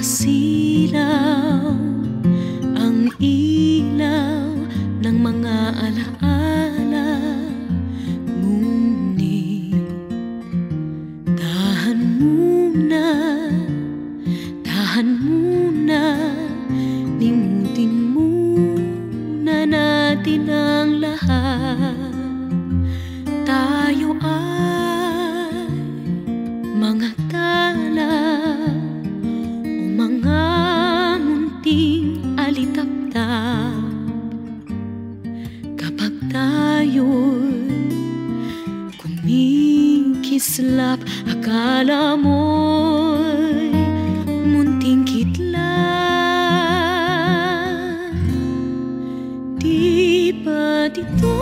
Nakakasilaw ang ilaw ng mga alaala. Ngunit dahan muna, dahan muna Limutin muna natin ang lahat tayo'y kumikislap Akala mo'y munting kitlan Di ba't ito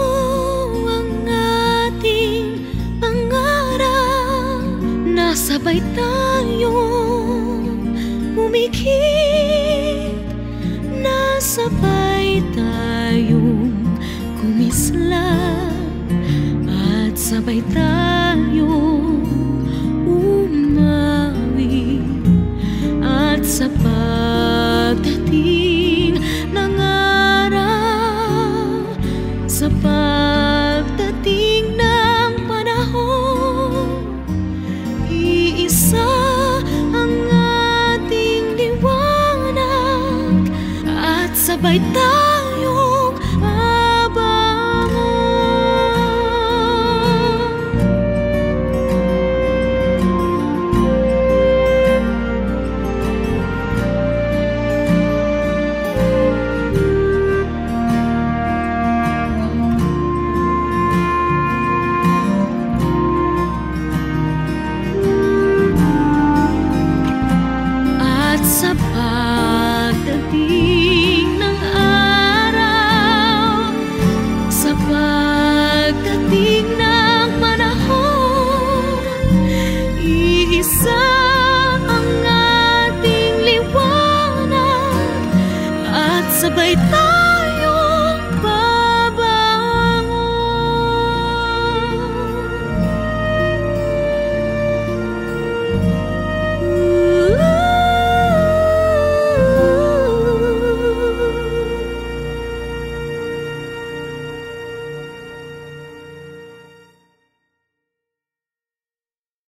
ang ating pangarap? Nasabay tayong umikit. Nasabay tayong sabay tayong umawi At sa pagdating ng araw Sa pagdating ng panahon Iisa ang ating liwanag At sabay tayo